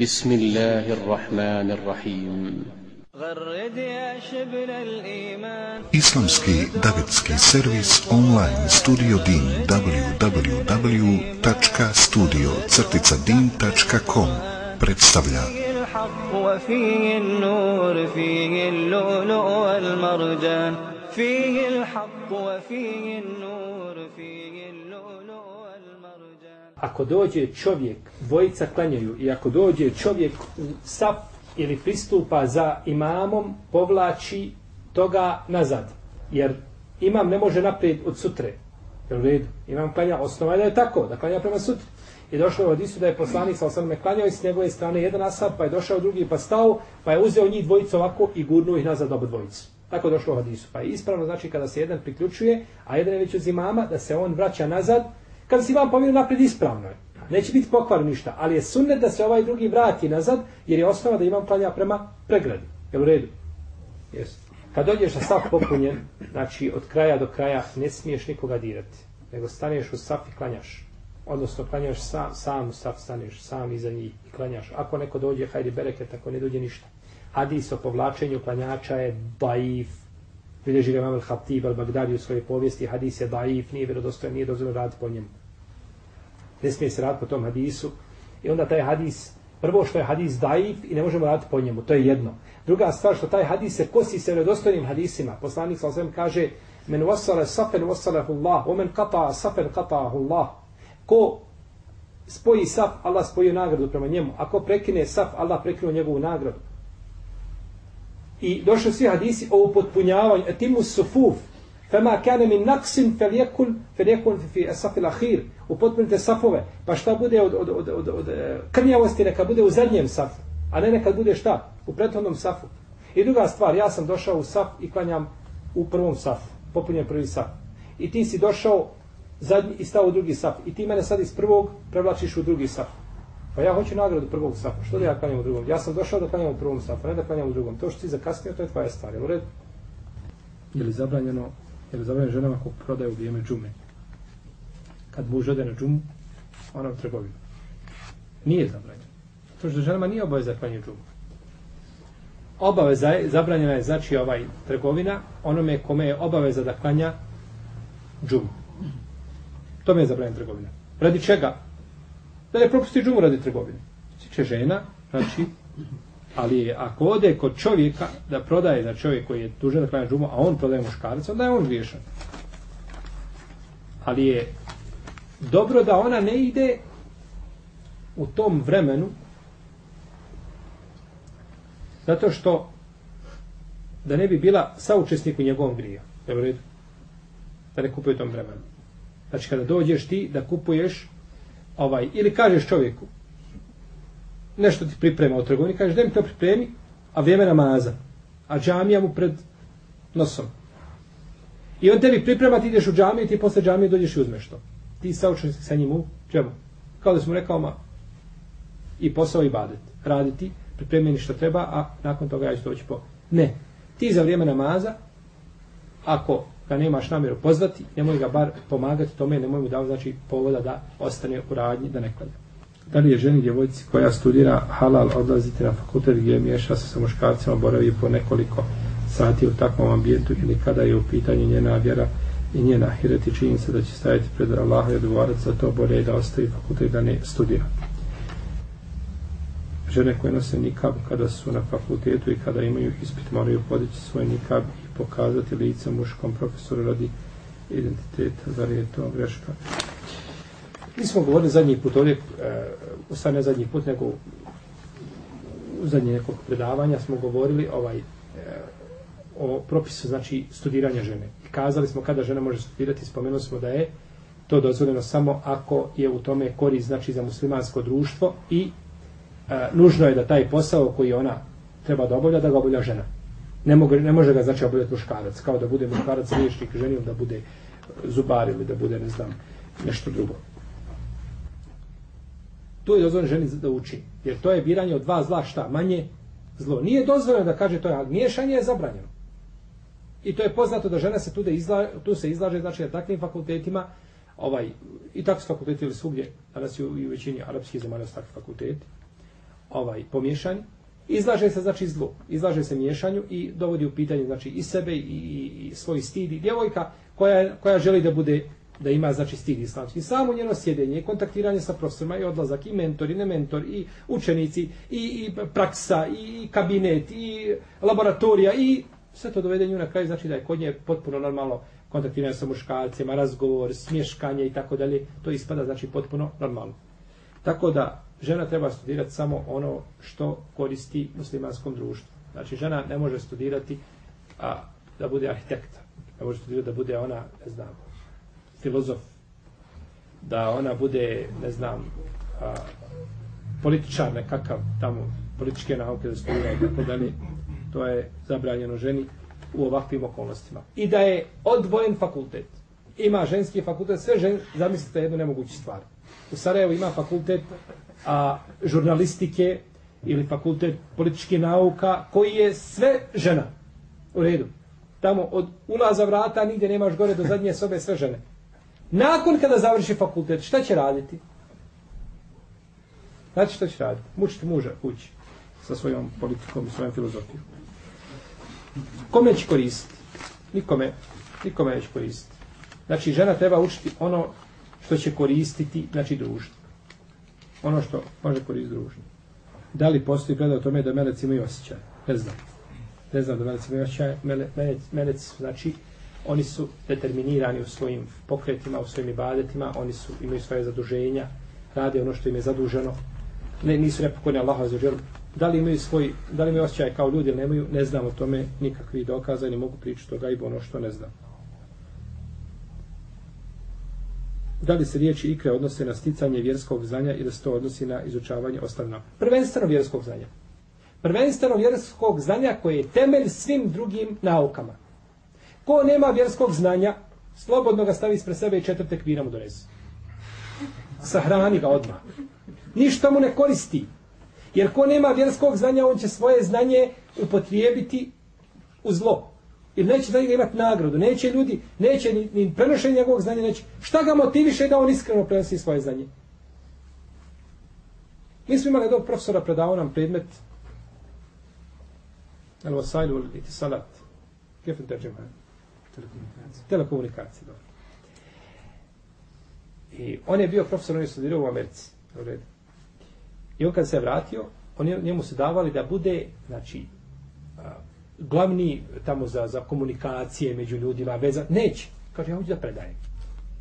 بسم الله الرحمن الرحيم. غرد يا شبل الإيمان. Islamski davetski servis online studio din www.studio-din.com predstavlja. فيه الحق وفيه النور فيه اللؤلؤ والمرجان. فيه الحق وفيه النور. Ako dođe čovjek, dvojica klanjaju, i ako dođe čovjek u sap ili pristupa za imamom, povlači toga nazad. Jer imam ne može naprijed od sutre. Jel u redu? Imam klanja, osnova je da je tako, da klanja prema sutri. I došlo je od Isu da je poslanik sa osanome klanjao i s njegove strane jedan asab, pa je došao drugi, pa stao, pa je uzeo njih dvojicu ovako i gurnuo ih nazad oba dvojicu. Tako je došlo u hadisu. Pa je ispravno znači kada se jedan priključuje, a jedan je već uz imama, da se on vraća nazad, kada si vam pominu naprijed ispravno je. Neće biti pokvar ništa, ali je sunnet da se ovaj drugi vrati nazad, jer je osnova da imam klanja prema pregradi. Je u redu? Jesu. Kad dođeš na saf popunjen, znači od kraja do kraja ne smiješ nikoga dirati, nego staneš u saf i klanjaš. Odnosno klanjaš sam, sam u saf staneš, sam iza njih i klanjaš. Ako neko dođe, hajdi bereket, ako ne dođe ništa. Hadis o povlačenju klanjača je daif. Bilježi ga Imam al-Khatib al-Bagdadi u svojoj povijesti, hadis je daif, nije vjerodostojan, nije dozvoljeno raditi po njemu. Ne smije se raditi po tom hadisu. I onda taj hadis, prvo što je hadis daif i ne možemo raditi po njemu, to je jedno. Druga stvar što taj hadis se kosi se vjerodostojnim hadisima. Poslanik sa osvijem kaže, men wasala safen wasalahu Allah, omen kata safen katahu Allah. Ko spoji saf, Allah spoji nagradu prema njemu. Ako prekine saf, Allah prekinuo njegovu nagradu. I došli svi hadisi o upotpunjavanju, etimu sufuf, fema kane min naksin feljekun, feljekun fi esafil ahir, upotpunite safove, pa šta bude od, od, od, od, od eh, krnjavosti, neka bude u zadnjem safu, a ne neka bude šta? U prethodnom safu. I druga stvar, ja sam došao u saf i klanjam u prvom safu, popunjem prvi saf. I ti si došao zadnji i stao u drugi saf. I ti mene sad iz prvog prevlačiš u drugi saf. Pa ja hoću nagradu prvog safa. Što da ja klanjam u drugom? Ja sam došao da klanjam u prvom safu, ne da klanjam u drugom. To što si zakasnio, to je tvoja stvar. Jel u redu? Je li zabranjeno, je li zabranjeno ženama ko prodaju vrijeme džume? Kad muž ode na džumu, ona u trgovinu. Nije zabranjeno. To što ženama nije obaveza klanje džumu. Obaveza je, zabranjena je znači ovaj trgovina onome kome je obaveza da klanja džumu. To mi je zabranjena trgovina. Radi čega? Da je propusti džumu radi trgovine. Siče žena, znači, ali ako ode kod čovjeka da prodaje za čovjek koji je dužan da klanja džumu, a on prodaje muškarac, onda je on griješan. Ali je dobro da ona ne ide u tom vremenu zato što da ne bi bila saučesnik u njegovom griju. Je? Da ne kupuje u tom vremenu. Znači kada dođeš ti da kupuješ ovaj, ili kažeš čovjeku nešto ti priprema u trgovini, kažeš da mi to pripremi, a vrijeme namaza, a džamija mu pred nosom. I on tebi priprema, ti ideš u džamiju i ti posle džamije dođeš i uzmeš to. Ti saučeš sa njim u džemu. Kao da smo rekao, ma, i posao i badet. Raditi, pripremljeni što treba, a nakon toga ja ću doći po... Ne. Ti za vrijeme namaza, ako ga nemaš namjeru pozvati, nemoj ga bar pomagati tome, nemoj mu dao znači povoda da ostane u radnji, da ne klanja. Da li je ženi djevojci koja studira halal odlaziti na fakultet gdje miješa se sa muškarcima, boravi po nekoliko sati u takvom ambijentu ili kada je u pitanju njena vjera i njena hireti činjenica da će staviti pred Allaha i odgovarati za to bolje da ostavi fakultet da ne studira. Žene koje nose nikab kada su na fakultetu i kada imaju ispit moraju podići svoj nikab i pokazati lice muškom profesoru radi identiteta, zar je to greška? Mi smo govorili zadnji put ovdje, e, u stvari ne zadnji put, nego u zadnje nekog predavanja smo govorili ovaj e, o propisu, znači studiranja žene. I kazali smo kada žena može studirati, spomenuli smo da je to dozvoljeno samo ako je u tome korist, znači za muslimansko društvo i e, nužno je da taj posao koji ona treba da obavlja, da ga obavlja žena. Ne, mogu, ne može ga znači obavljati muškarac, kao da bude muškarac liječnik ženi da bude zubar ili da bude, ne znam, nešto drugo. To je dozvoljeno ženi da uči. Jer to je biranje od dva zla šta? Manje zlo. Nije dozvoljeno da kaže to je, ali miješanje je zabranjeno. I to je poznato da žena se tu, da izla, tu se izlaže, znači na takvim fakultetima, ovaj, i tako su fakulteti ili svugdje, danas i u, i u većini arapskih zemalja su takvi fakulteti, ovaj pomiješani, izlaže se znači zlu, izlaže se miješanju i dovodi u pitanje znači i sebe i, i, i svoj stid i djevojka koja, koja želi da bude da ima znači stid islamski. Samo njeno sjedenje i kontaktiranje sa profesorima i odlazak i mentor i ne mentor i učenici i, i praksa i kabinet i laboratorija i sve to dovede nju na kraj znači da je kod nje potpuno normalno kontaktiranje sa muškarcima, razgovor, smješkanje i tako dalje. To ispada znači potpuno normalno. Tako da žena treba studirati samo ono što koristi muslimanskom društvu. Znači žena ne može studirati a, da bude arhitekta. Ne može studirati da bude ona, ne znam, filozof, da ona bude, ne znam, a, političar nekakav, tamo, političke nauke da studira i tako dalje, to je zabranjeno ženi u ovakvim okolnostima. I da je odvojen fakultet. Ima ženski fakultet, sve žen, zamislite jednu nemoguću stvar. U Sarajevu ima fakultet a, žurnalistike ili fakultet političke nauka koji je sve žena. U redu. Tamo od ulaza vrata nigdje nemaš gore do zadnje sobe sve žene. Nakon kada završi fakultet, šta će raditi? Znači šta će raditi? Mučiti muža kući sa svojom politikom i svojom filozofijom. Kome će koristiti? Nikome, nikome neće koristiti. Znači, žena treba učiti ono što će koristiti, znači društvo. Ono što može koristiti društvo. Da li postoji gleda o tome da meleci imaju osjećaj? Ne znam. Ne znam da meleci imaju osjećaj. Mele, meleci, meleci, znači, oni su determinirani u svojim pokretima, u svojim ibadetima, oni su, imaju svoje zaduženja, rade ono što im je zaduženo, ne, nisu nepokorni Allahu za želu. Da li imaju svoj, da li imaju osjećaj kao ljudi ili nemaju, ne znam o tome nikakvi dokaza i ne mogu pričati o gajbu ono što ne znam. Da li se riječi ikre odnose na sticanje vjerskog znanja ili se to odnosi na izučavanje ostavna? Prvenstveno vjerskog znanja. Prvenstveno vjerskog znanja koje je temelj svim drugim naukama. Ko nema vjerskog znanja, slobodno ga stavi ispred sebe i četvrte kvira mu donese. Sahrani ga odmah. Ništa mu ne koristi. Jer ko nema vjerskog znanja, on će svoje znanje upotrijebiti u zlo. Ili neće za njega imati nagradu. Neće ljudi, neće ni, ni prenošenje njegovog znanja, neće. Šta ga motiviše da on iskreno prenosi svoje znanje? Mi smo imali jednog profesora predao nam predmet Al-Wasailu al-Itisalat. Kjefen terđemaju? Telekomunikacije. Telekomunikacije, dobro. I on je bio profesor, on je studirao u Americi. Dobro. I on kad se vratio, on je, njemu se davali da bude, znači, glavni tamo za, za komunikacije među ljudima, veza, neće. Kaže, ja hoću da predajem.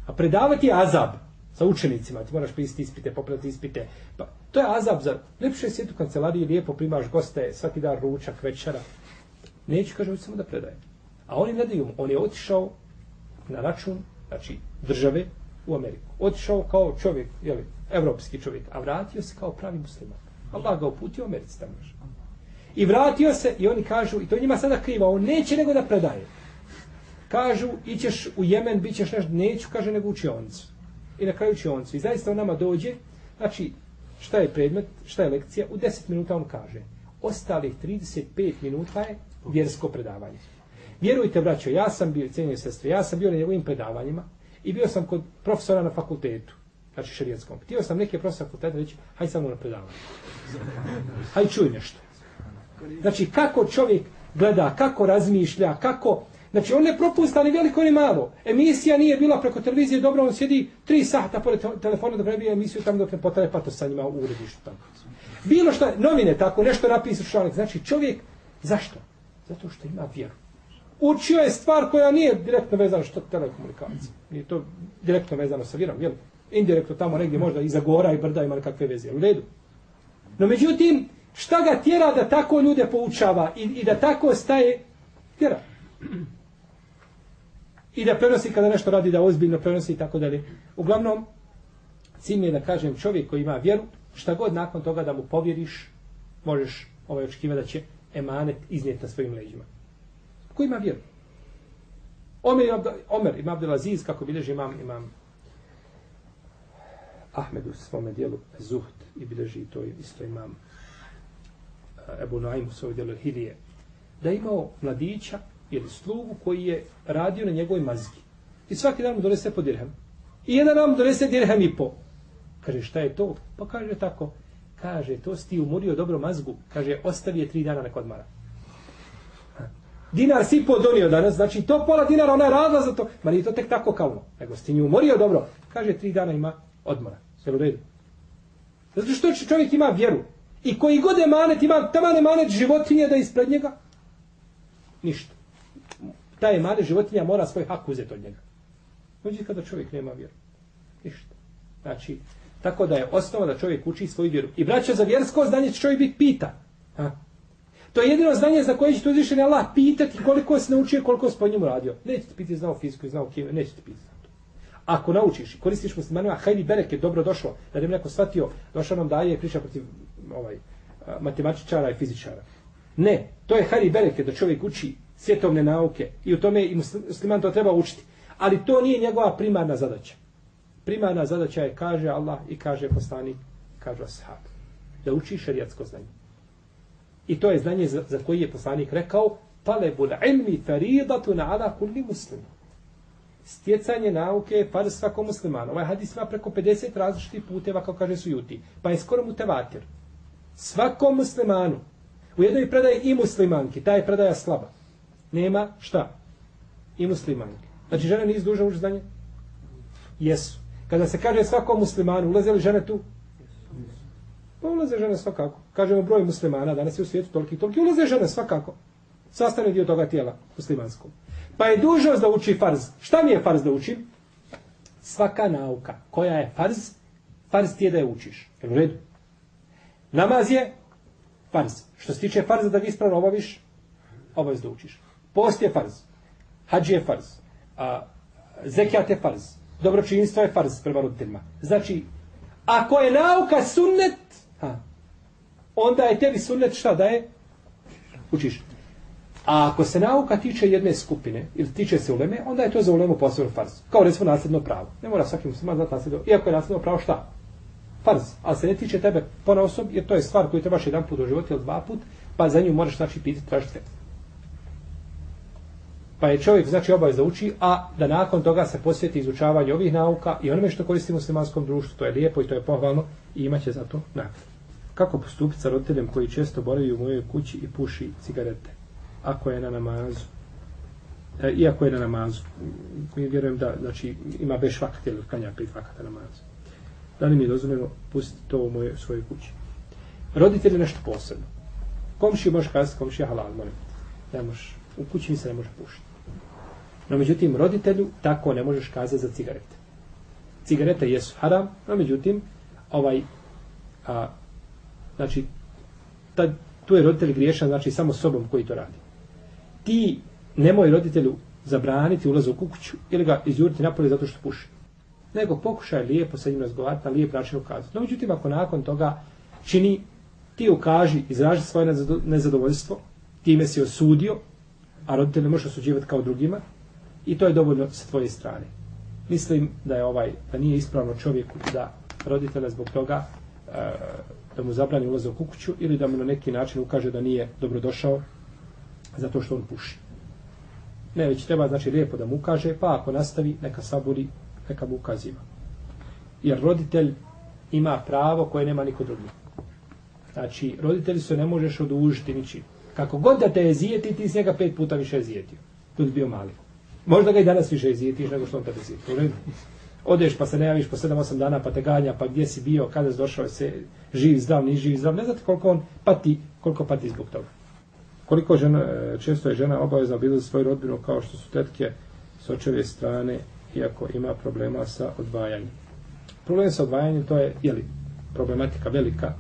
A predavati je azab sa učenicima, ti moraš pisati ispite, popraviti ispite. Pa, to je azab za lepše je sjeti u kancelariji, lijepo primaš goste, svaki dan ručak, večera. Neću, kaže, hoću samo da predajem. A oni ne daju mu. On je otišao na račun, znači, države u Ameriku. Otišao kao čovjek, jeli, evropski čovjek, a vratio se kao pravi musliman. Allah ga uputio u Americi tamo. I vratio se i oni kažu, i to njima sada kriva, on neće nego da predaje. Kažu, ićeš u Jemen, bit ćeš nešto, neću, kaže, nego učioncu. I na kraju učioncu. I zaista on nama dođe, znači, šta je predmet, šta je lekcija, u 10 minuta on kaže. Ostalih 35 minuta je vjersko predavanje. Vjerujte, braćo, ja sam bio, cijenio sestre, ja sam bio na njegovim predavanjima i bio sam kod profesora na fakultetu, znači šarijetskom. Htio sam neke profesora fakulteta reći, haj sam na predavanje. Haj čuj nešto. Znači, kako čovjek gleda, kako razmišlja, kako... Znači, on ne propusta ni veliko ni malo. Emisija nije bila preko televizije, dobro, on sjedi tri sata pored telefona da prebije emisiju tamo dok ne potraje pato sa njima u uredištu tamo. Bilo što, novine tako, nešto napisu članak. Znači, čovjek, zašto? Zato što ima vjeru učio je stvar koja nije direktno vezana što telekomunikacija. Nije to direktno vezano sa vjerom, jel? Indirektno tamo negdje možda iza gora i brda ima nekakve veze, u redu. No međutim, šta ga tjera da tako ljude poučava i, i da tako staje? Tjera. I da prenosi kada nešto radi, da ozbiljno prenosi i tako dalje. Uglavnom, cilj je da kažem čovjek koji ima vjeru, šta god nakon toga da mu povjeriš, možeš ovaj očekiva da će emanet iznijeti na svojim leđima. Ko ima vjeru? Omer, Omer ima Abdelaziz, kako bilježi imam, imam Ahmed u svome dijelu Zuhd i bilježi to isto imam Ebu Naim u svome Hilije, da je imao mladića ili slugu koji je radio na njegovoj mazgi. I svaki dan mu donese po dirhem. I jedan dan mu donese dirhem i po. Kaže, šta je to? Pa kaže tako. Kaže, to si ti umorio dobro mazgu. Kaže, ostavi je tri dana nek odmara. Dinar si po donio danas, znači to pola dinara, ona je radila za to. Ma nije to tek tako kao Nego si ti nju umorio dobro. Kaže, tri dana ima odmora. Sve u redu. Zato što čovjek ima vjeru. I koji god emanet ima, tamo emanet životinje da ispred njega, ništa. Taj emanet životinja mora svoj hak uzeti od njega. Uđi kada čovjek nema vjeru. Ništa. Znači, tako da je osnova da čovjek uči svoju vjeru. I braća za vjersko znanje će čovjek biti pita. Ha? To je jedino znanje za koje će tu uzvišeni Allah pitati koliko se naučio, koliko se po njemu radio. Neće ti pitati znao fiziku i znao kime, neće ti pitati. Ako naučiš i koristiš muslimanima, hajdi bereke, dobro došlo. Da ne bi neko shvatio, došao nam daje i priča protiv ovaj, matematičara i fizičara. Ne, to je hari bereke da čovjek uči svjetovne nauke i u tome i musliman to treba učiti. Ali to nije njegova primarna zadaća. Primarna zadaća je, kaže Allah i kaže poslanik, kaže ashab. Da uči šarijatsko znanje. I to je znanje za, za koji je poslanik rekao, talebul ilmi faridatun ala kulli muslimu stjecanje nauke je par svakom muslimanu. Ovaj hadis ima preko 50 različitih puteva, kao kaže Sujuti. Pa je skoro mutevatir. Svakom muslimanu. U jednoj predaje i muslimanki. Ta je predaja slaba. Nema šta? I muslimanki. Znači žene nisu duže uči znanje? Jesu. Kada se kaže svakom muslimanu, ulaze li žene tu? Pa ulaze žene svakako. Kažemo broj muslimana, danas je u svijetu toliki, toliki ulaze žene svakako. Sastavni dio toga tijela muslimanskog. Pa je dužnost da uči farz. Šta mi je farz da učim? Svaka nauka koja je farz, farz ti je da je učiš. Je u redu? Namaz je farz. Što se tiče farza da ga ispravno obaviš, obavez da učiš. Post je farz. Hadž je farz. A, zekijat je farz. Dobročinjstvo je farz prema roditeljima. Znači, ako je nauka sunnet, ha, onda je tebi sunnet šta da je? Učiš. A ako se nauka tiče jedne skupine, ili tiče se uleme, onda je to za ulemu posebno farz. Kao recimo nasljedno pravo. Ne mora svaki musliman znati nasljedno. Iako je nasljedno pravo šta? Farz. Ali se ne tiče tebe pona osob, jer to je stvar koju trebaš jedan put u životu ili dva put, pa za nju moraš znači pitati tražiti. Pa je čovjek znači obavez da uči, a da nakon toga se posvjeti izučavanju ovih nauka i onome što koristi muslimanskom društvu, to je lijepo i to je pohvalno i imaće za to nagradu. Kako postupiti sa roditeljem koji često boravi u mojoj kući i puši cigarete? ako je na namazu. E, iako je na namazu. Mi vjerujem da znači, ima beš vakat ili kanja pet vakata namazu. Da li mi je dozvoljeno pustiti to u moje, svojoj kući? Roditelj je nešto posebno. Komši možeš kazati, komši je halal, molim. Ne možeš, u kući mi se ne može pušiti. No međutim, roditelju tako ne možeš kazati za cigarete. Cigarete jesu haram, no međutim, ovaj, a, znači, ta, tu je roditelj griješan, znači samo sobom koji to radi ti nemoj roditelju zabraniti ulaz u kuću ili ga izjuriti napolje zato što puši. Nego pokušaj lijepo sa njim razgovarati na lijep način ukazati. No, međutim, ako nakon toga čini, ti ukaži, izraži svoje nezadovoljstvo, time si osudio, a roditelj ne može osuđivati kao drugima, i to je dovoljno sa tvoje strane. Mislim da je ovaj, da nije ispravno čovjeku da roditelja zbog toga e, da mu zabrani ulazak u kuću ili da mu na neki način ukaže da nije dobrodošao zato što on puši. Ne, već treba znači lijepo da mu kaže, pa ako nastavi, neka saburi, neka mu ukaziva. Jer roditelj ima pravo koje nema niko drugi. Znači, roditelji se ne možeš odužiti ničim. Kako god da te je zijeti, ti si njega pet puta više je zijetio. Tu bio mali. Možda ga i danas više zijetiš nego što on tebe zijetio. Odeš pa se ne javiš po 7-8 dana pa te ganja, pa gdje si bio, kada si došao se živ, zdrav, ni živ, zdrav. Ne znate koliko on pati, koliko pati zbog toga. Koliko žena, e, često je žena obavezna bila za svoju rodbinu kao što su tetke s očeve strane, iako ima problema sa odvajanjem. Problem sa odvajanjem to je, jeli, problematika velika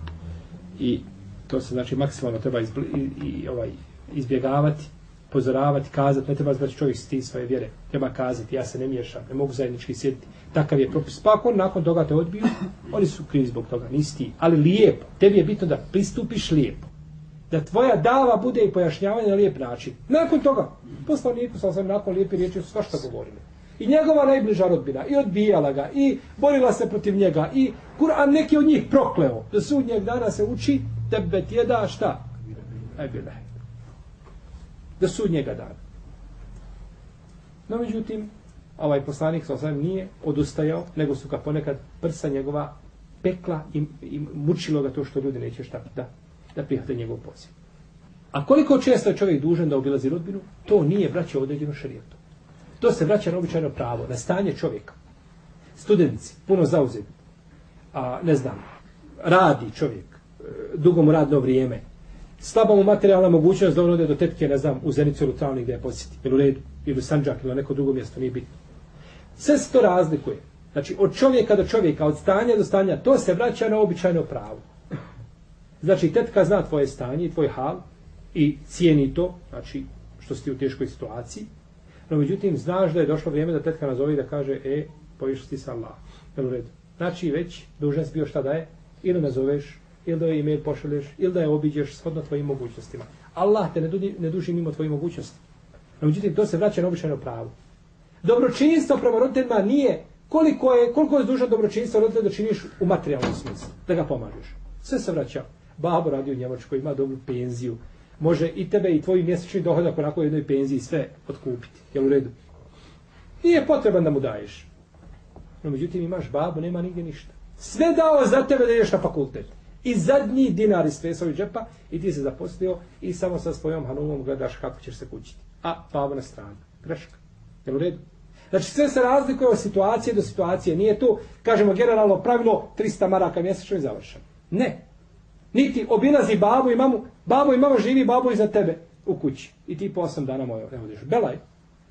i to se znači maksimalno treba izbli, i, i, ovaj, izbjegavati, pozoravati, kazati, ne treba znači čovjek sti svoje vjere, treba kazati, ja se ne miješam, ne mogu zajednički sjediti. Takav je propis. Pa ako nakon toga te odbiju, oni su krivi zbog toga, nisi ti. Ali lijepo, tebi je bitno da pristupiš lijepo da tvoja dava bude i pojašnjavanje na lijep način. Nakon toga, poslaniku sam sam nakon lijepi riječi su svašta govorili. I njegova najbliža rodbina, i odbijala ga, i borila se protiv njega, i Kur'an neki od njih prokleo. Do sudnjeg dana se uči, tebe tjeda šta? Ebile. Do sudnjega dana. No, međutim, ovaj poslanik sa osam nije odustajao, nego su ga ponekad prsa njegova pekla i, i mučilo ga to što ljudi neće šta da, da prihvate njegov poziv. A koliko često je čovjek dužan da obilazi rodbinu, to nije vraća određeno šarijetom. To se vraća na običajno pravo, na stanje čovjeka. Studentici, puno zauzeti, a ne znam, radi čovjek, e, dugo mu radno vrijeme, slaba mu materijalna mogućnost da on ode do tetke, ne znam, u Zenicu ili u Travnik gdje je posjeti, ili u Redu, ili u Sanđak, ili u neko drugo mjesto, nije bitno. Sve se to razlikuje. Znači, od čovjeka do čovjeka, od stanja do stanja, to se vraća na običajno pravo. Znači, tetka zna tvoje stanje i tvoj hal i cijeni to, znači, što si ti u teškoj situaciji, no međutim, znaš da je došlo vrijeme da tetka nazove i da kaže, e, poviš ti sa Allah. Jel u redu? Znači, već dužan si bio šta da je, ili nazoveš, ili da je e-mail pošalješ, ili da je obiđeš shodno tvojim mogućnostima. Allah te ne, duži, ne duži mimo tvojih mogućnosti. No, međutim, to se vraća na običajno pravo. Dobročinstvo prema roditeljima nije koliko je, koliko je dužan dobročinstvo roditelja da činiš u materijalnom smislu, da ga pomažeš. Sve se vraća. Babo radi u Njemačkoj, ima dobru penziju, može i tebe i tvoj mjesečni dohodak onako jednoj penziji sve otkupiti. Jel u redu? Nije potreban da mu daješ. No, međutim, imaš babu, nema nigdje ništa. Sve dao za tebe da ideš na fakultet. I zadnji dinar iz tvesovi džepa i ti se zaposlio i samo sa svojom hanumom gledaš kako ćeš se kućiti. A babo na stranu. Greška. Jel u redu? Znači sve se razlikuje od situacije do situacije. Nije to, kažemo, generalno pravilo 300 maraka mjesečno i završeno. Ne. Niti obilazi babu i mamu. Babo i mama živi, babo iza tebe u kući. I ti po osam dana moja ne odiš. Belaj.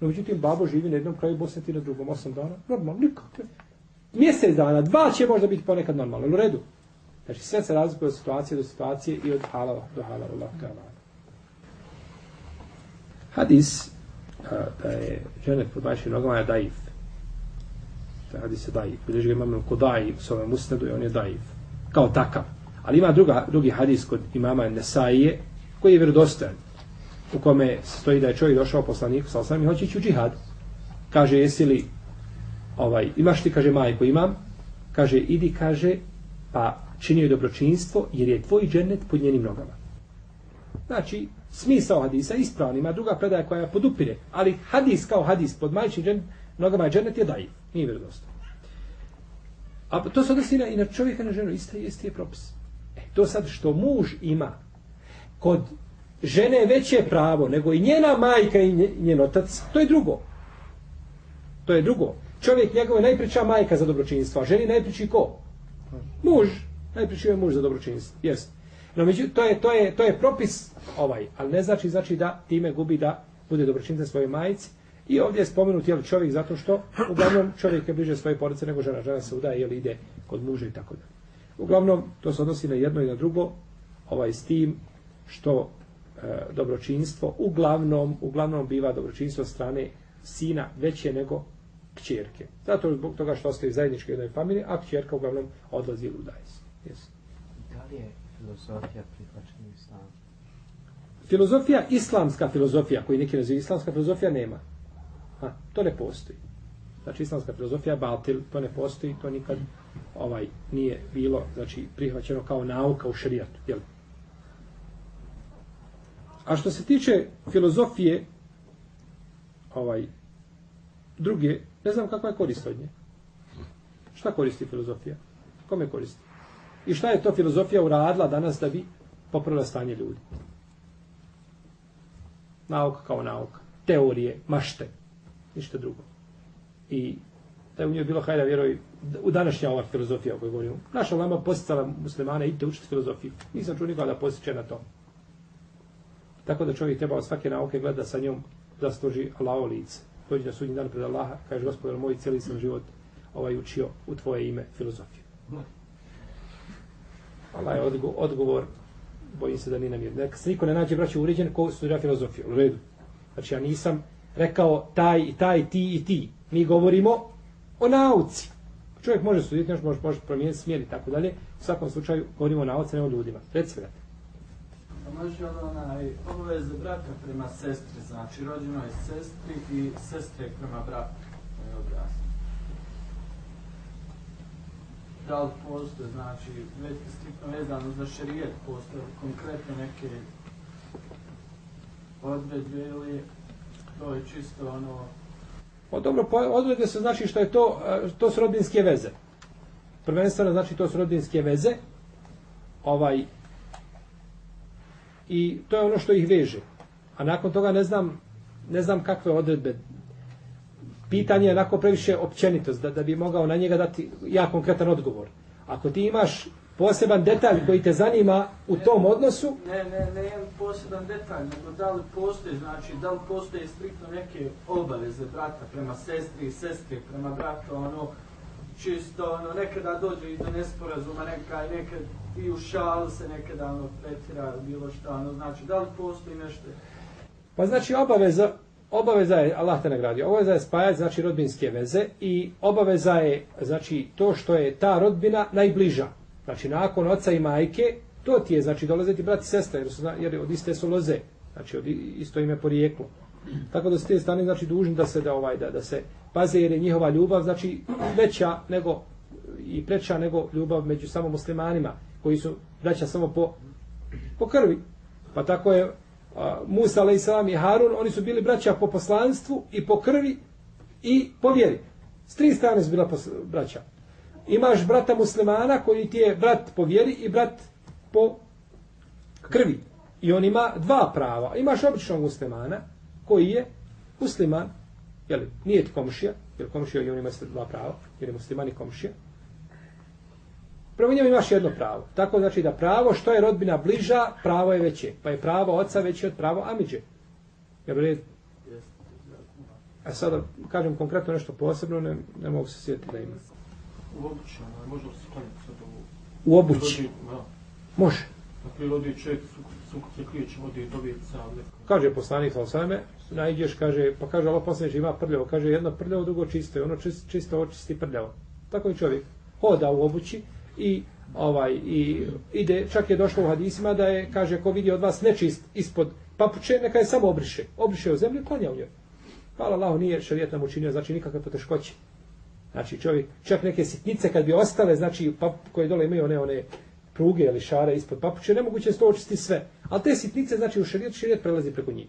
No, međutim, babo živi na jednom kraju Bosne, ti na drugom. Osam dana. Normalno, nikakve. Mjesec dana, dva će možda biti ponekad normalno. U redu. Znači sve se razlikuje od situacije do situacije i od halava do halava. Hadis da je žene pod majčim nogama je daif. Da hadis je daif. Bileži ga imam ko daif s ovim usnedu i on je daif. Kao takav. Ali ima druga, drugi hadis kod imama Nesaije koji je vjerodostojan u kome stoji da je čovjek došao poslanik sa osam i hoće ići u džihad. Kaže, jesi li ovaj, imaš ti, kaže, majko, imam. Kaže, idi, kaže, pa čini joj dobročinstvo jer je tvoj džennet pod njenim nogama. Znači, smisao hadisa je ispravan, ima druga predaja koja podupire, ali hadis kao hadis pod majčnim džennet, nogama je džennet je dajiv, nije vjerodostan. A to se odnosi i na čovjeka na ženu, isti, isti je propis. To sad što muž ima kod žene veće pravo nego i njena majka i njen otac, to je drugo. To je drugo. Čovjek njegove najpriča majka za dobročinstvo, a ženi najpriči ko? Muž. Najpriči je muž za dobročinstvo. Jesi. No među, to je to je to je propis ovaj, ali ne znači znači da time gubi da bude dobročinca svoje majici. I ovdje je spomenut je čovjek zato što uglavnom čovjek je bliže svoje porodice nego žena. Žena se udaje ili ide kod muža i tako dalje. Uglavnom to se odnosi na jedno i na drugo, ovaj s tim što e, dobročinstvo uglavnom uglavnom biva dobročinstvo strane sina veće nego kćerke. Zato zbog toga što ostaju zajednički u jednoj familiji, a kćerka uglavnom odlazi ili udaje se. Yes. Da li je filozofija prihvaćena islam? Filozofija, islamska filozofija, koji neki nazivaju islamska filozofija, nema. Ha, to ne postoji. Znači, islamska filozofija, batil, to ne postoji, to nikad ovaj nije bilo znači prihvaćeno kao nauka u šerijatu, jel? A što se tiče filozofije ovaj druge, ne znam kakva je korist od nje. Šta koristi filozofija? Kome koristi? I šta je to filozofija uradila danas da bi popravila stanje ljudi? Nauka kao nauka. Teorije, mašte. Ništa drugo. I da je u njoj bilo hajda vjeroj u današnja ova filozofija o kojoj govorimo. Naša lama posticala muslimane idite učiti filozofiju. Nisam čuo nikoga da posjeće na to. Tako da čovjek treba od svake nauke gleda sa njom zasluži Allaho lice. Dođi na sudnji dan pred Allaha, kaže gospodar moj, cijeli sam život ovaj učio u tvoje ime filozofiju. Allah je odgo odgovor, bojim se da nije namjer. Neka se niko ne nađe braće uređen ko studira filozofiju. U redu. Znači ja nisam rekao taj i taj, ti i ti. Mi govorimo o nauci. Čovjek može suditi, nešto može, može promijeniti smjer i tako dalje. U svakom slučaju govorimo o nauci, ne o ljudima. Reci vrati. A pa može li ono, onaj obaveze brata prema sestri, znači rođenoj sestri i sestre prema bratu? Da li postoje, znači, već striktno vezano za šerijet, postoje konkretne neke odredbe ili to je čisto ono... Pa dobro, odrede se znači što je to, e, to su rodinske veze. prvenstveno znači to su rodinske veze. Ovaj i to je ono što ih veže. A nakon toga ne znam ne znam kakve odredbe pitanje je onako previše općenitost da, da bi mogao na njega dati ja konkretan odgovor. Ako ti imaš poseban detalj koji te zanima u tom odnosu? Ne, ne, ne imam poseban detalj, nego da li postoje, znači, da li postoje striktno neke obaveze brata prema sestri i sestri prema bratu, ono, čisto, ono, nekada dođe i do nesporazuma, neka, nekad i u šalu se nekada, ono, pretira, bilo šta, ono, znači, da li postoji nešto? Pa znači obaveza, obaveza je, Allah te nagradio, obaveza je spajati, znači, rodbinske veze i obaveza je, znači, to što je ta rodbina najbliža. Znači, nakon oca i majke, to ti je, znači, dolaziti brat i sestra, jer, su, jer od iste su loze, znači, od isto ime porijeklo. Tako da se te stane, znači, dužni da se, da, ovaj, da, da se paze, jer je njihova ljubav, znači, veća nego, i preča nego ljubav među samo muslimanima, koji su braća samo po, po krvi. Pa tako je a, Musa, alaih salam i Harun, oni su bili braća po poslanstvu i po krvi i po vjeri. S tri strane su bila braća imaš brata muslimana koji ti je brat po vjeri i brat po krvi. I on ima dva prava. Imaš običnog muslimana koji je musliman, jel, nije ti komšija, jer komšija i on ima dva prava, jer je musliman i komšija. Prvo njemu imaš jedno pravo. Tako znači da pravo što je rodbina bliža, pravo je veće. Pa je pravo oca veće od pravo Amidže. Jel red? A sada kažem konkretno nešto posebno, ne, ne mogu se sjetiti da ima. U obući, ono, može se klanjati sad ovo? U obući? Ja. Može. Na primjer, odi čovjek, suko se klijeće, odi dobijeca, neko. Kaže poslanik sa osame, najđeš, kaže, pa kaže, ovo poslanik ima prljavo, kaže, jedno prljavo, drugo čisto, ono čisto, čisto očisti prljavo. Tako je čovjek hoda u obući i ovaj i ide, čak je došlo u hadisima da je, kaže, ko vidi od vas nečist ispod papuče, neka je samo obriše. Obriše u zemlju, klanja u njoj. Hvala Allah, nije šarijet nam učinio, znači nikakve poteškoće. Znači čovjek, čak neke sitnice kad bi ostale, znači pap, koje dole imaju one, one pruge ili šare ispod papuče, nemoguće se to očistiti sve. Ali te sitnice, znači u šarijet, šarijet prelazi preko njih.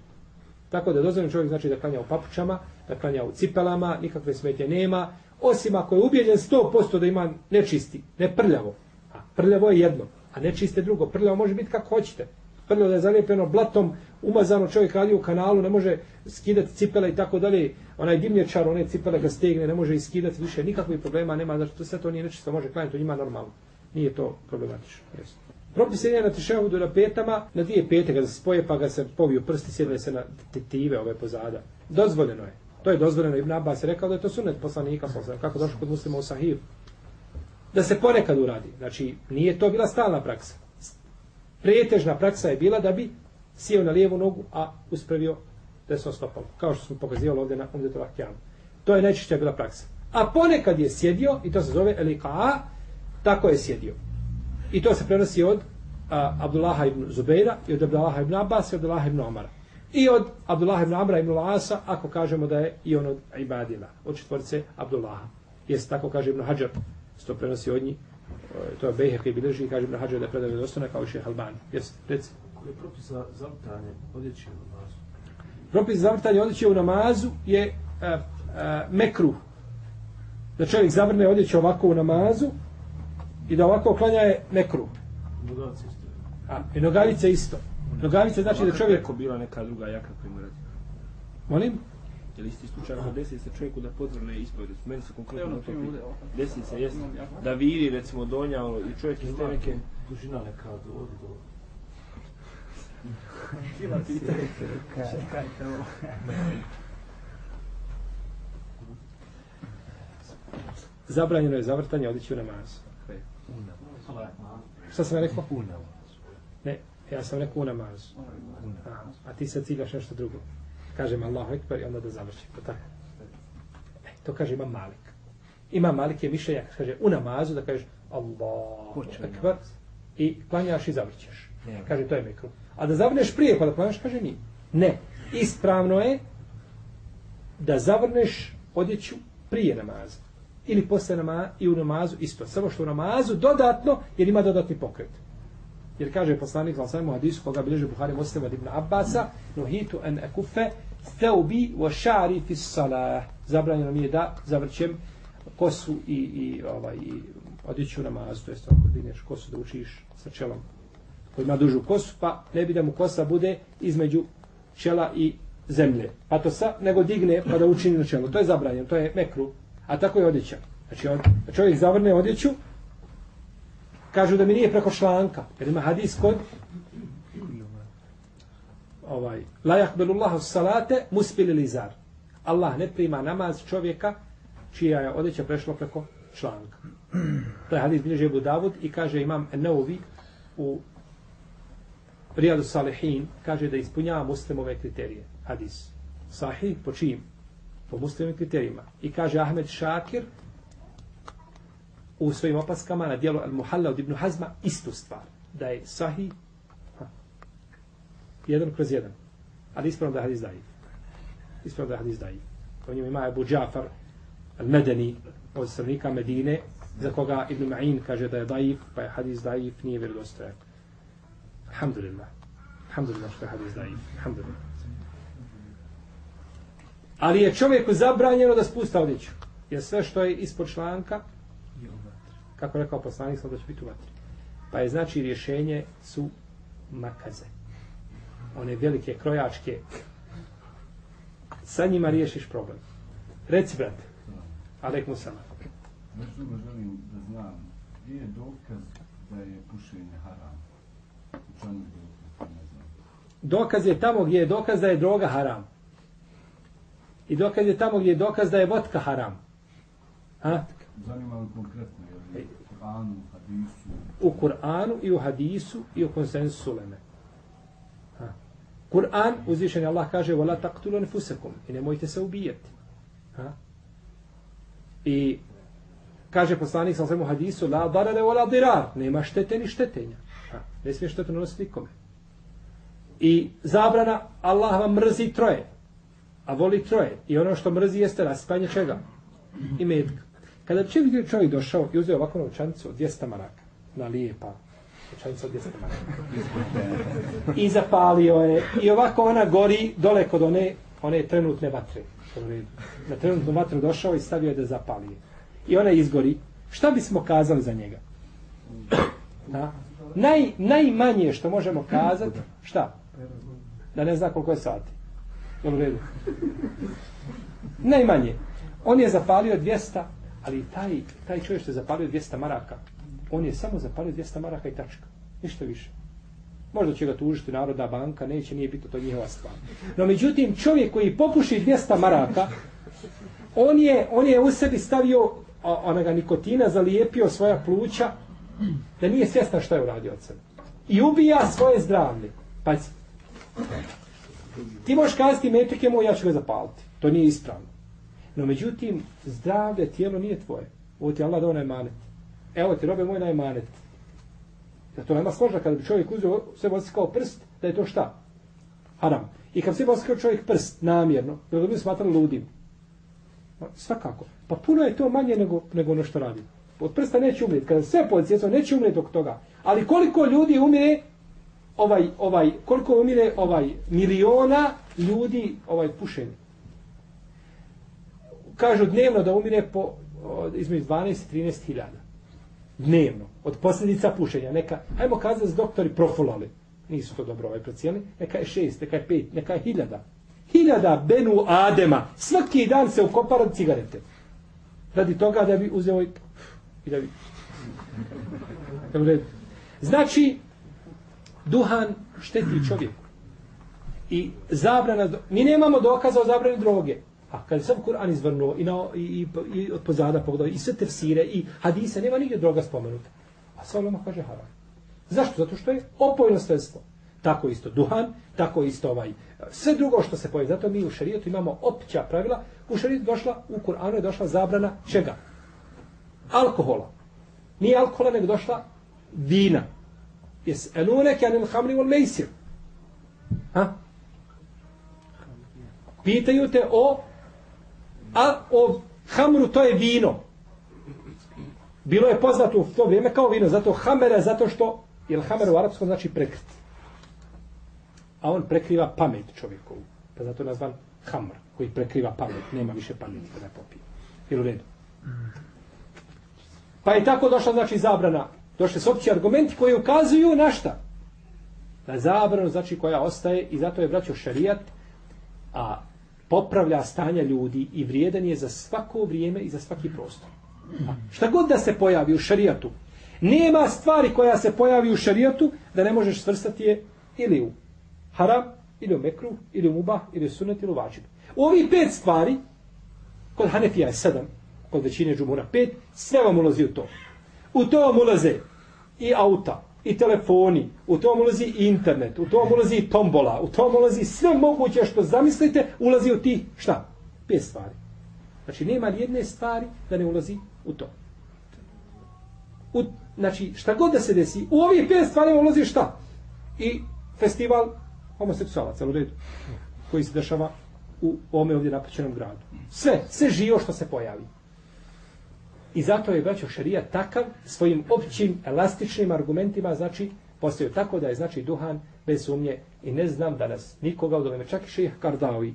Tako da dozvoljeno čovjek znači da klanja u papučama, da klanja u cipelama, nikakve smetje nema, osim ako je ubijeđen 100% da ima nečisti, ne prljavo. A prljavo je jedno, a nečiste drugo. Prljavo može biti kako hoćete. Prljavo da je zalijepljeno blatom, umazano čovjek radi u kanalu, ne može skidati cipele i tako dalje. Onaj dimnječar, one cipele ga stegne, ne može iskidati više, nikakvih problema nema, znači to sve to nije nečisto, može klanjati, to njima normalno. Nije to problematično. Jesu. Propis je na tešehudu na petama, na dvije pete kada se spoje pa ga se poviju prsti, sjedne se na tetive ove pozada. Dozvoljeno je. To je dozvoljeno. Ibn Abbas je rekao da je to sunet poslanika, poslanika kako došlo kod muslima u sahiju. Da se ponekad uradi. Znači, nije to bila stalna praksa pretežna praksa je bila da bi sjeo na lijevu nogu, a uspravio desno stopalo. Kao što smo pokazivali ovdje na Umdetu Akjanu. To je najčešća bila praksa. A ponekad je sjedio, i to se zove Elika'a, tako je sjedio. I to se prenosi od a, Abdullaha ibn Zubeira, i od Abdullaha ibn Abbas, i od Abdullaha ibn Omara. I od Abdullaha ibn Amra ibn Lasa, ako kažemo da je i on od Ibadila, od četvorice Abdullaha. Jeste tako kaže ibn Hajar, to prenosi od njih, to je Bejher koji bilježi i kaže ibn Hajar da je predavio dostojna kao i šeha Albani. Jeste, reci. Koji je propis za zavrtanje odjeće u namazu? Propis za zavrtanje odjeće u namazu je a, e, a, e, mekruh. Da čovjek zavrne odjeće ovako u namazu i da ovako klanja je mekruh. Nogavice isto. A, i nogavice isto. Nogavice znači da čovjek... Ako bila neka druga jaka radi. Molim? Je li isti slučaj ako desi se čovjeku da podvrne ispod? Meni se konkretno to pita. Desi se, jest. Da viri, recimo, donja ono, i čovjek iz te neke... Dužina neka od do... Zabranjeno je zavrtanje odjeći u namaz. Šta sam ja rekao? U namaz. Ne, ja sam rekao u namaz. A, a ti sad ciljaš nešto drugo. Kažem Allahu Ekber i onda da završi. Pa tako. E, to kaže Imam Malik. Imam Malik je mišljenja, kaže u namazu da kažeš Allahu Ekber i klanjaš i zavrćeš. Kaže to je mikro. A da zavrneš prije pa da klanjaš, kaže ni. Ne. Ispravno je da zavrneš odjeću prije namaza. Ili posle namaza i u namazu isto. Samo što u namazu dodatno, jer ima dodatni pokret. Jer kaže poslanik sa svemu hadisu koga bilježe Buhari Muslim od Ibn Abbasa, no hitu en ekufe theubi wa šari fis salah. Zabranjeno mi je da zavrćem kosu i, i, ovaj, i odjeću namaz, to jest ako dineš kosu da učiš sa čelom koji ima dužu kosu, pa ne bi da mu kosa bude između čela i zemlje. Pa to sa, nego digne pa da učini na čelo. To je zabranjeno, to je mekru. A tako je odjeća. Znači on, čovjek zavrne odjeću, kažu da mi nije preko članka, jer ima hadis kod ovaj, la yakbelullahu salate musbil lizar. Allah ne prima namaz čovjeka čija je odjeća prešla preko članka. To je hadis bilježi Ebu Davud i kaže imam Neuvi u Rijadu Salihin kaže da ispunjava muslimove kriterije. Hadis. Sahih po čijim? Po muslimim kriterijima. I kaže Ahmed Šakir u svojim opaskama na dijelu Al-Muhalla od Ibn Hazma istu stvar. Da je sahi ha, jedan kroz jedan. Ali ispravno da je hadis daji. Ispravno da je hadis daji. U njemu ima Abu Džafar Al-Medeni od stranika Medine za koga Ibn Ma'in kaže da je daif, pa je hadis daif, nije vjerodostojan. Alhamdulillah. Alhamdulillah što je hadis daif. Alhamdulillah. Ali je čovjeku zabranjeno da spusta odjeću. Jer sve što je ispod članka, kako je rekao poslanik, da će biti u vatri. Pa je znači rješenje su makaze. One velike krojačke. Sa njima riješiš problem. Reci, brate. Alek Musama. Nešto drugo želim da znam. Gdje je dokaz da je pušenje haram? U čemu je dokaz? Ne znam. Dokaz je tamo gdje je dokaz da je droga haram. I dokaz je tamo gdje je dokaz da je vodka haram. Ha? Zanima me konkretno, u Kur'anu, u hadisu? U Kur'anu i u hadisu i u konsensusu leme. Ha? Kur'an, uzvišen je Allah kaže وَلَا تَقْتُلُوا نِفُسَكُمْ I nemojte se ubijati. Ha? I kaže poslanik sa svemu hadisu la darare wala dirar nema štete ni štetenja ha, ne smije štetu nanositi nikome i zabrana Allah vam mrzi troje a voli troje i ono što mrzi jeste raspanje čega i metka kada bi čovjek, čovjek došao i uzeo ovakvu novčanicu od 200 maraka na lijepa novčanica od 200 maraka i zapalio je i ovako ona gori dole kod one one trenutne vatre na trenutnu vatru došao i stavio je da zapalije i ona izgori, šta bismo kazali za njega? Na? Naj, najmanje što možemo kazati, šta? Da ne zna koliko je sati. Jel u redu? Najmanje. On je zapalio 200, ali taj, taj čovjek što je zapalio 200 maraka, on je samo zapalio 200 maraka i tačka. Ništa više. Možda će ga tužiti Narodna banka, neće, nije biti to njihova stvar. No međutim, čovjek koji popuši 200 maraka, on je, on je u sebi stavio onoga nikotina zalijepio svoja pluća da nije svjestan što je uradio od sebe. I ubija svoje zdravlje. Pazi. Ti možeš kazati metrike moj, ja ću ga zapaliti. To nije ispravno. No međutim, zdravlje tijelo nije tvoje. Ovo ti Allah dao na emanet. Evo ti robe moj na emanet. Da to nema složa kada bi čovjek uzeo sebe osjeća kao prst, da je to šta? Haram. I kad se osjeća čovjek prst namjerno, da bi smatrali ludim. Pa, svakako. Pa puno je to manje nego, nego ono što radi. Od prsta neće umrijeti. Kada sve policija neće umrijeti dok toga. Ali koliko ljudi umire ovaj, ovaj, koliko umire ovaj miliona ljudi ovaj pušenje. Kažu dnevno da umire po od, između 12 i 13 hiljada. Dnevno. Od posljedica pušenja. Neka, hajmo kazati da doktori profulali. Nisu to dobro ovaj procijeli. Neka je šest, neka je pet, neka je hiljada. Hiljada Benu Adema. Svaki dan se ukopara od cigarete radi toga da bi uzeo i da bi znači duhan šteti čovjeku i zabrana mi nemamo dokaza o zabrani droge a kad sam Kur'an izvrnuo i, na, i, i, i od pozada pogledao i sve tefsire i hadise nema nigdje droga spomenuta a sve ono kaže haram zašto? zato što je opojno sredstvo tako isto duhan, tako isto ovaj, sve drugo što se pojavi. Zato mi u šarijetu imamo opća pravila. U šarijetu došla, u Kur'anu je došla zabrana čega? Alkohola. Nije alkohola, nego došla vina. Jes elunek janil hamri vol mejsir. Ha? Pitaju te o a o hamru, to je vino. Bilo je poznato u to vrijeme kao vino, zato hamere, zato što, jer hamer u arapskom znači prekrit a on prekriva pamet čovjekovu. Pa zato je nazvan hamr, koji prekriva pamet. Nema više pameti kada popije. Jel u redu? Pa je tako došla, znači, zabrana. Došli su opći argumenti koji ukazuju na šta? Na zabranu, znači, koja ostaje i zato je, vraćao šarijat, a popravlja stanja ljudi i vrijedan je za svako vrijeme i za svaki prostor. A šta god da se pojavi u šarijatu, nema stvari koja se pojavi u šarijatu da ne možeš svrstati je ili u haram, ili u mekru, ili u mubah, ili u sunet, ili u vađib. U ovih pet stvari, kod Hanefija je sedam, kod većine džumura pet, sve vam ulazi u to. U to vam ulaze i auta, i telefoni, u tom ulazi i internet, u tom ulazi i tombola, u tom ulazi sve moguće što zamislite, ulazi u ti, šta? Pet stvari. Znači, nema jedne stvari da ne ulazi u to. U, znači, šta god da se desi, u ovih pet stvari ulazi šta? I festival homoseksualaca, u redu, koji se dešava u ome ovdje napaćenom gradu. Sve, sve živo što se pojavi. I zato je braćo šarija takav svojim općim elastičnim argumentima, znači, postoje tako da je, znači, duhan bez sumnje i ne znam da nas nikoga od ovime, čak i šejh Kardavi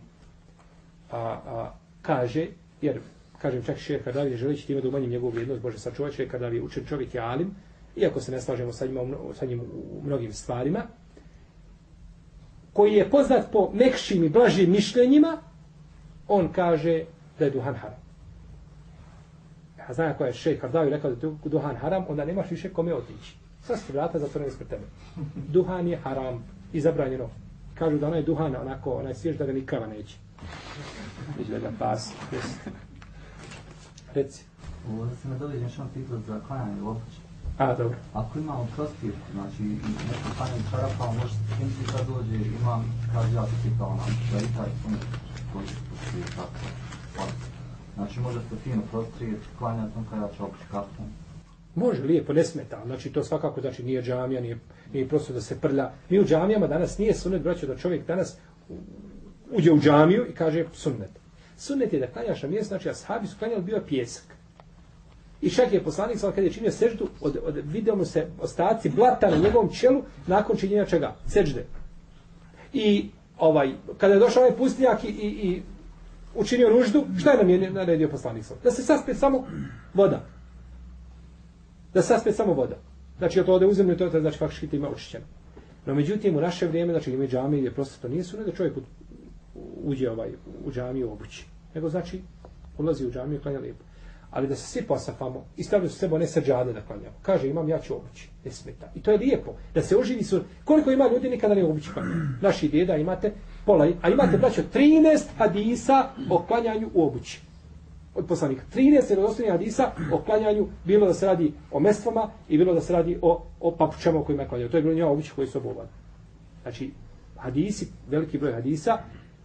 a, a, kaže, jer, kažem, čak i šejh Kardavi je želeći time da umanjim njegovu vrijednost, Bože, sačuvaj šejh Kardavi je učen čovjek je alim, iako se ne slažemo sa, njima, sa njim u mnogim stvarima, koji je poznat po mekšim i blažim mišljenjima, on kaže da je duhan haram. Ja znam ako je šejh Kardavi rekao da je duhan haram, onda nemaš više kome otići. Sad ste vrata zatvorene ispred tebe. Duhan je haram i zabranjeno. Kažu da onaj duhan onako, onaj svjež da ga nikava neće. Neće da ga pas. Reci. Ovo da se me dođe još on pitat za klanjanje u obući. A, dobro. Ako imamo prostir, znači neko klanjanje čarapa, može kim ti kad dođe, imam, kaže ja ti pitao nam, da i taj sunet koji se prostir, tako. Znači može se fino prostir, klanjati, on kada će opući karton. Može, lijepo, ne smeta. Znači, to svakako znači nije džamija, nije, nije prosto da se prlja. Mi u džamijama danas nije sunet, braćo, da čovjek danas uđe u džamiju i kaže sunnet. Sunnet je da klanjaš na mjesto, znači, ashabi su klanjali, bio je pjesak. I čak je poslanik, sada kad je činio seždu, od, od, vidio mu se ostaci blata na njegovom čelu nakon činjenja čega? Sežde. I ovaj, kada je došao ovaj pustinjak i, i, i učinio ruždu, šta je nam je naredio poslanik? Da se saspe samo voda. Da se saspe samo voda. Znači, to ode u zemlju, to je znači faktički time očišćeno. No, međutim, u naše vrijeme, znači, ima džami, je prosto to nije sunet da čovjek uđe ovaj, u džamiju obući. Nego, znači, ulazi u džamiju i klanja lijepo. Ali da se svi posafamo i stavljaju su sebe one srđade da klanjamo. Kaže, imam, ja ću obući. Ne smeta. I to je lijepo. Da se oživi su... Koliko ima ljudi nikada ne obući klanjaju? Naši djeda imate pola, a imate, braćo, 13 hadisa o klanjanju u obući. Od poslanika. 13 vjerodostojnih hadisa o klanjanju, bilo da se radi o mestvama i bilo da se radi o, o papućama u kojima klanjaju. To je bilo njeva obući koji su obuvali. Znači, hadisi, veliki broj hadisa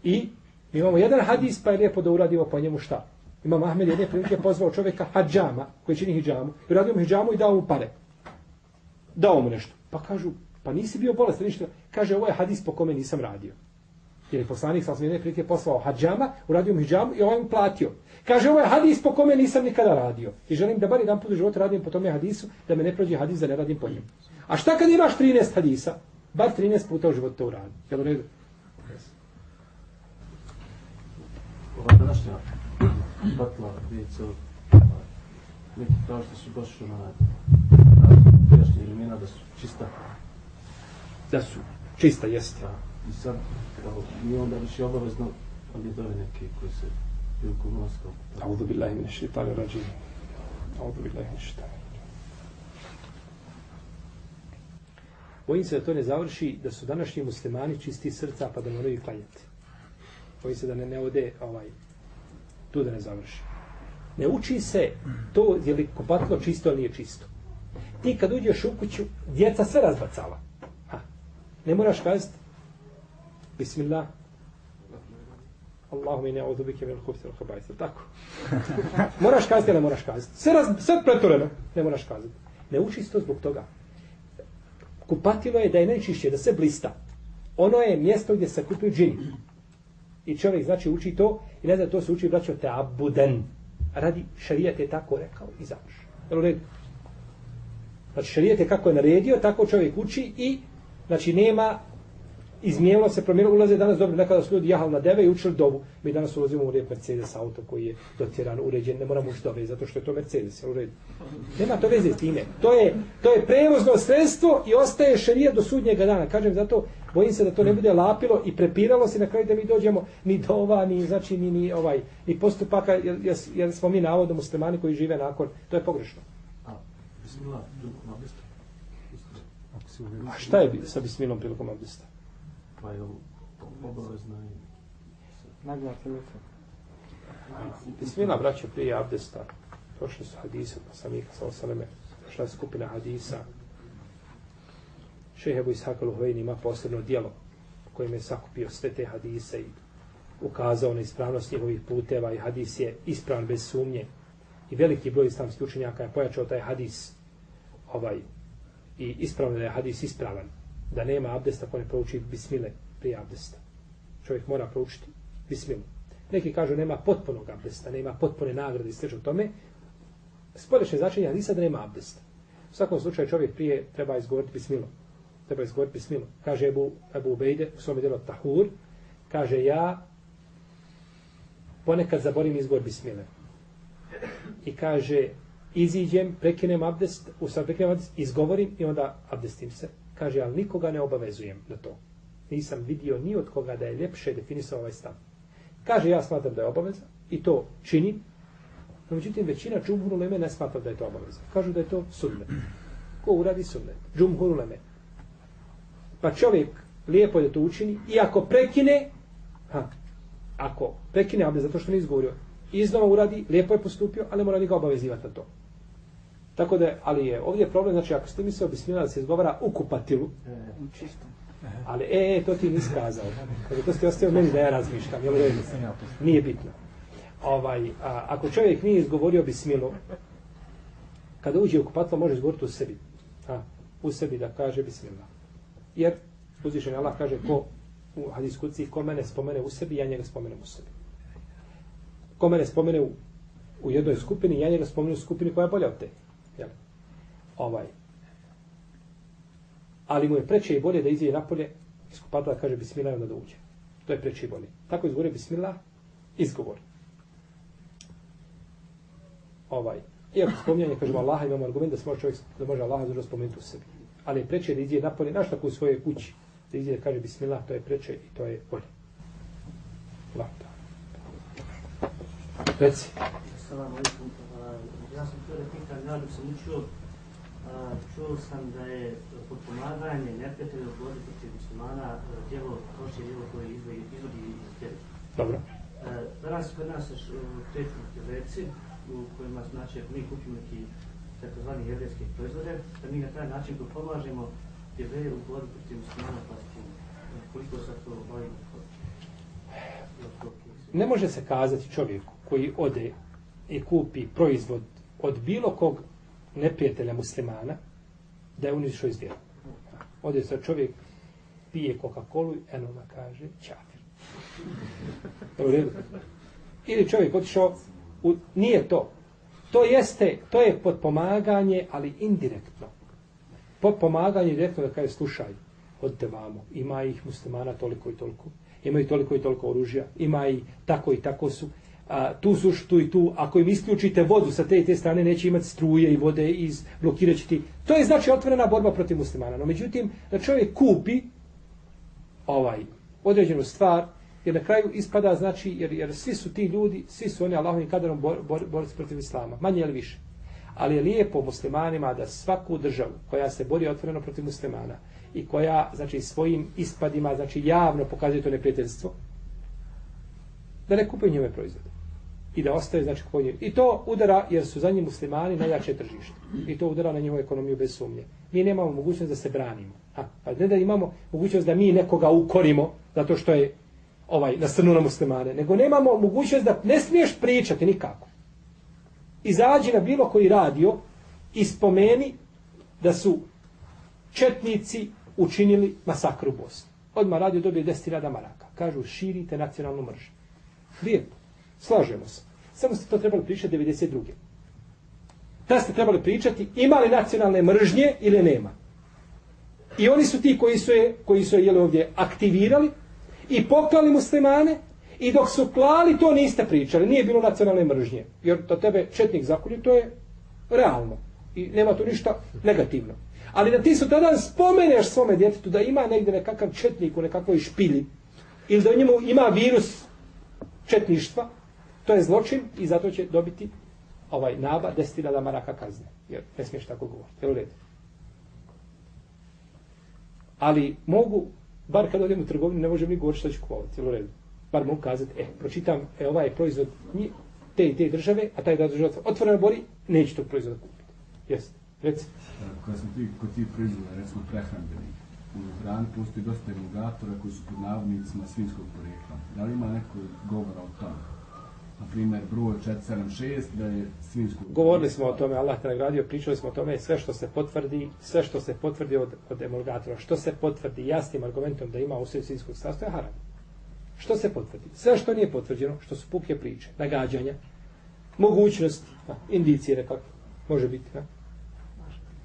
i mi imamo jedan hadis pa je lijepo da uradimo po njemu šta? Imam Ahmed jedne prilike pozvao čovjeka hađama, koji čini hijđamu, i uradio mu hijđamu i dao mu pare. Dao mu nešto. Pa kažu, pa nisi bio bolest, ništa. Kaže, ovo je hadis po kome nisam radio. Jer je poslanik sa smjene prilike poslao hađama, uradio mu hijjamu i ovaj mu platio. Kaže, ovo je hadis po kome nisam nikada radio. I želim da bar jedan put u životu radim po tome hadisu, da me ne prođe hadis da ne radim po njemu. A šta kad imaš 13 hadisa? Bar 13 puta u životu to uradim. Jel u redu? Ova današnja batla, vidite, neki kao što su baš ona prijašnje vremena da su čista. Da su čista, jeste. Da. I sad, kao, nije onda više obavezno, ali je dove neke koji se prilikom ulaska. Audu billahi min šeitani rađim. Audu billahi min šeitani Bojim se da to ne završi, da su današnji muslimani čisti srca pa da moraju klanjati. Bojim se da ne, ne ode ovaj, tu da ne završi. Ne uči se to je li kopatlo čisto ili nije čisto. Ti kad uđeš u kuću, djeca sve razbacala. Ha. Ne moraš kazati Bismillah. Allahu mi ne audu bike min khubthi al khaba'ith. Tako. moraš kazati ne moraš kazati. Sve raz, sve pretureno. Ne moraš kazati. Ne uči se to zbog toga. Kupatilo je da je najčišće, da se blista. Ono je mjesto gdje se kupuju džini. I čovjek znači uči to i ne zna to se uči braćo te abuden. Radi šarijat je tako rekao i završi. Jel u redu? Znači šarijat je kako je naredio, tako čovjek uči i znači nema izmijenilo se, promijenilo, ulaze danas dobro, nekada su ljudi jahali na deve i učili dovu. Mi danas ulazimo u lijep Mercedes auto koji je dotjeran, uređen, ne moramo ući dove, zato što je to Mercedes, u redu. Nema to veze s time. To je, to je prevozno sredstvo i ostaje šerija do sudnjega dana. Kažem, zato bojim se da to ne bude lapilo i prepiralo se na kraju da mi dođemo ni do ova, ni, znači, ni, ni, ovaj, ni postupaka, jer, jer, jer smo mi navodno muslimani koji žive nakon. To je pogrešno. A, bismillah, abdesta. A šta je bi- sa bismilom prilikom abdesta? Pa je obavezna i... Nagla telefon. Bismila, braćo, prije abdesta, došli su hadise od poslanika sa osaleme, došla je skupina hadisa. Šehe Ebu Ishaq al-Huvejni ima posebno dijelo kojim je sakupio sve te hadise i ukazao na ispravnost njegovih puteva i hadis je ispravan bez sumnje. I veliki broj islamskih učenjaka je pojačao taj hadis ovaj, i ispravno da je hadis ispravan. Da nema abdesta ko ne prouči bismile prije abdesta. Čovjek mora proučiti bismilu. Neki kažu nema potpunog abdesta, nema potpune nagrade i sl. tome. Spodešće značenje hadisa da nema abdesta. U svakom slučaju čovjek prije treba izgovoriti bismilu. Treba izgovoriti bismilu. Kaže Ebu, Ebu Ubejde u svome djelu Tahur, kaže ja ponekad zaborim izgovor bismile. I kaže iziđem, prekinem abdest, u sad prekinem abdest, izgovorim i onda abdestim se. Kaže, ali nikoga ne obavezujem na to. Nisam vidio ni od koga da je ljepše definisao ovaj stav. Kaže, ja smatram da je obaveza i to činim, no međutim većina džumhuruleme ne smatra da je to obaveza. Kažu da je to sunnet. Ko uradi sunnet? Džumhuruleme. Pa čovjek lijepo je da to učini i ako prekine, ha, ako prekine abdest zato što ne izgovorio, iznova uradi, lijepo je postupio, ali mora ga obavezivati na to. Tako da, ali je ovdje problem, znači ako ste mislio bismillah da se izgovara u kupatilu, Čisto. ali e, e, to ti nisi kazao. Kaže, to ste ostavio meni da ja razmišljam, jel u redu? Nije bitno. Ovaj, a, ako čovjek nije izgovorio bismilu, kada uđe u kupatilo, može izgovoriti u sebi. A, u sebi da kaže bismillah. Jer uzvišen Allah kaže ko u hadis kuci, ko mene spomene u sebi, ja njega spomenem u sebi. Ko mene spomene u, u jednoj skupini, ja njega spomenem u skupini koja je bolja od te. Jel? Ovaj. Ali mu je preče i bolje da izije napolje iz kupatila kaže bismillah onda da uđe. To je preče i bolje. Tako izgovori bismillah, izgovor. Ovaj. Iako spominjanje, kažemo Allaha, imamo argument da se može čovjek, da može Allaha zašto spomenuti u sebi. Ali je preče da izije napolje, naš tako u svojoj kući, da izije da kaže bismillah, to je preče i to je bolje. Allah. Reci. Assalamu alaikum. Ja sam htio da pitan, ja dok sam učio, čuo sam da je potpomaganje neprijatelja u borbi protiv muslimana djelo, loše djelo koje izvodi, iz vjere. Dobro. Danas kod nas još kreću veci u kojima znači mi kupimo neki takozvani jevrijski proizvode, da mi na taj način pomažemo jevreje u borbi protiv muslimana Palestine. Koliko se to bavimo? Ne može se kazati čovjeku koji ode i kupi proizvod od bilo kog neprijatelja muslimana da je unišao iz vjeru. Ovdje sa čovjek pije Coca-Cola i eno ona kaže čafir. U redu? Ili čovjek otišao u, nije to. To jeste, to je podpomaganje, ali indirektno. Podpomaganje direktno da kaže slušaj, odte vamo, ima ih muslimana toliko i toliko, imaju toliko i toliko oružja, ima i tako i tako su, a, tu su tu i tu, ako im isključite vodu sa te i te strane, neće imati struje i vode iz blokirat ti. To je znači otvorena borba protiv muslimana. No međutim, da čovjek kupi ovaj određenu stvar, jer na kraju ispada, znači, jer, jer svi su ti ljudi, svi su oni Allahovim kaderom bor, bor, borci protiv islama, manje ili više. Ali je lijepo muslimanima da svaku državu koja se bori otvoreno protiv muslimana i koja, znači, svojim ispadima, znači, javno pokazuje to neprijateljstvo, da ne kupuju njove proizvode. I da ostaje, znači, kod njih. I to udara, jer su za njih muslimani najjače tržište. I to udara na njihovu ekonomiju bez sumnje. Mi nemamo mogućnost da se branimo. A, a ne da imamo mogućnost da mi nekoga ukorimo, zato što je ovaj nasrnuo na muslimane, nego nemamo mogućnost da ne smiješ pričati nikako. Izađi na bilo koji radio i spomeni da su četnici učinili masakr u Bosni. Odmah radio dobije 10.000 maraka. Kažu, širite nacionalnu mržnju. Lijepo. Slažemo se. Samo ste to trebali pričati 92. Da ste trebali pričati ima li nacionalne mržnje ili nema. I oni su ti koji su je, koji su je jeli ovdje aktivirali i poklali muslimane i dok su klali to niste pričali. Nije bilo nacionalne mržnje. Jer da tebe četnik zakolje to je realno. I nema tu ništa negativno. Ali da ti su tada spomeneš svome djetetu da ima negdje nekakav četnik u nekakvoj špili ili da u njemu ima virus četništva, to je zločin i zato će dobiti ovaj naba 10.000 maraka kazne. Jer ne smiješ tako govoriti. Jel u redu? Ali mogu, bar kad odem u trgovinu, ne možem ni govoriti što ću kupovati. Jel u redu? Bar mogu kazati, e, pročitam, e, ovaj je proizvod te i te države, a taj da država otvoreno bori, neću tog proizvoda kupiti. Jeste. Reci. E, Kada smo ti, kod ti proizvoda, recimo prehrambeni, u hrani postoji dosta emulgatora koji su pod navodnicima svinskog porekla. Da li ima neko govora o tome? Na primjer, broj 476, da je svinsko... Govorili smo o tome, Allah te nagradio, pričali smo o tome, sve što se potvrdi, sve što se potvrdi od, od emulgatora, što se potvrdi jasnim argumentom da ima usred svinskog sastoja, haram. Što se potvrdi? Sve što nije potvrđeno, što su puke priče, nagađanja, mogućnost, a, indicije nekako, može biti, ne?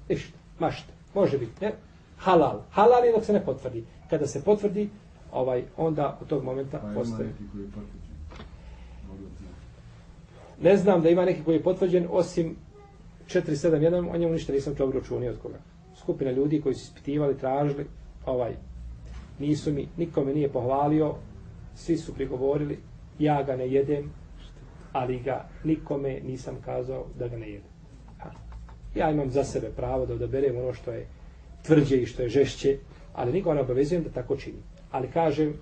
Ništa, mašta, može biti, ne? Halal. Halal je dok se ne potvrdi. Kada se potvrdi, ovaj, onda od tog momenta pa postoje. neki koji je potvrđen. Ne znam da ima neki koji je potvrđen, osim 471, o njemu ništa nisam čuo ni od koga. Skupina ljudi koji su ispitivali, tražili, ovaj, nisu mi, nikome nije pohvalio, svi su prigovorili, ja ga ne jedem, ali ga nikome nisam kazao da ga ne jedem. Ja imam za sebe pravo da odaberem ono što je tvrđe i što je žešće, ali nikoga ne obavezujem da tako čini. Ali kažem,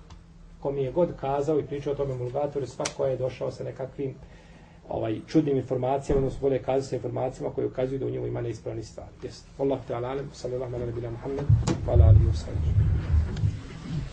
ko mi je god kazao i pričao o tome mulgatoru, svako je došao sa nekakvim ovaj čudnim informacijama, odnosno bolje kazati sa informacijama koje ukazuju da u njemu ima neispravni stvari. Jeste. Allah te alalem, sallallahu ala nabila Muhammed, wa ala alihi wa sallam.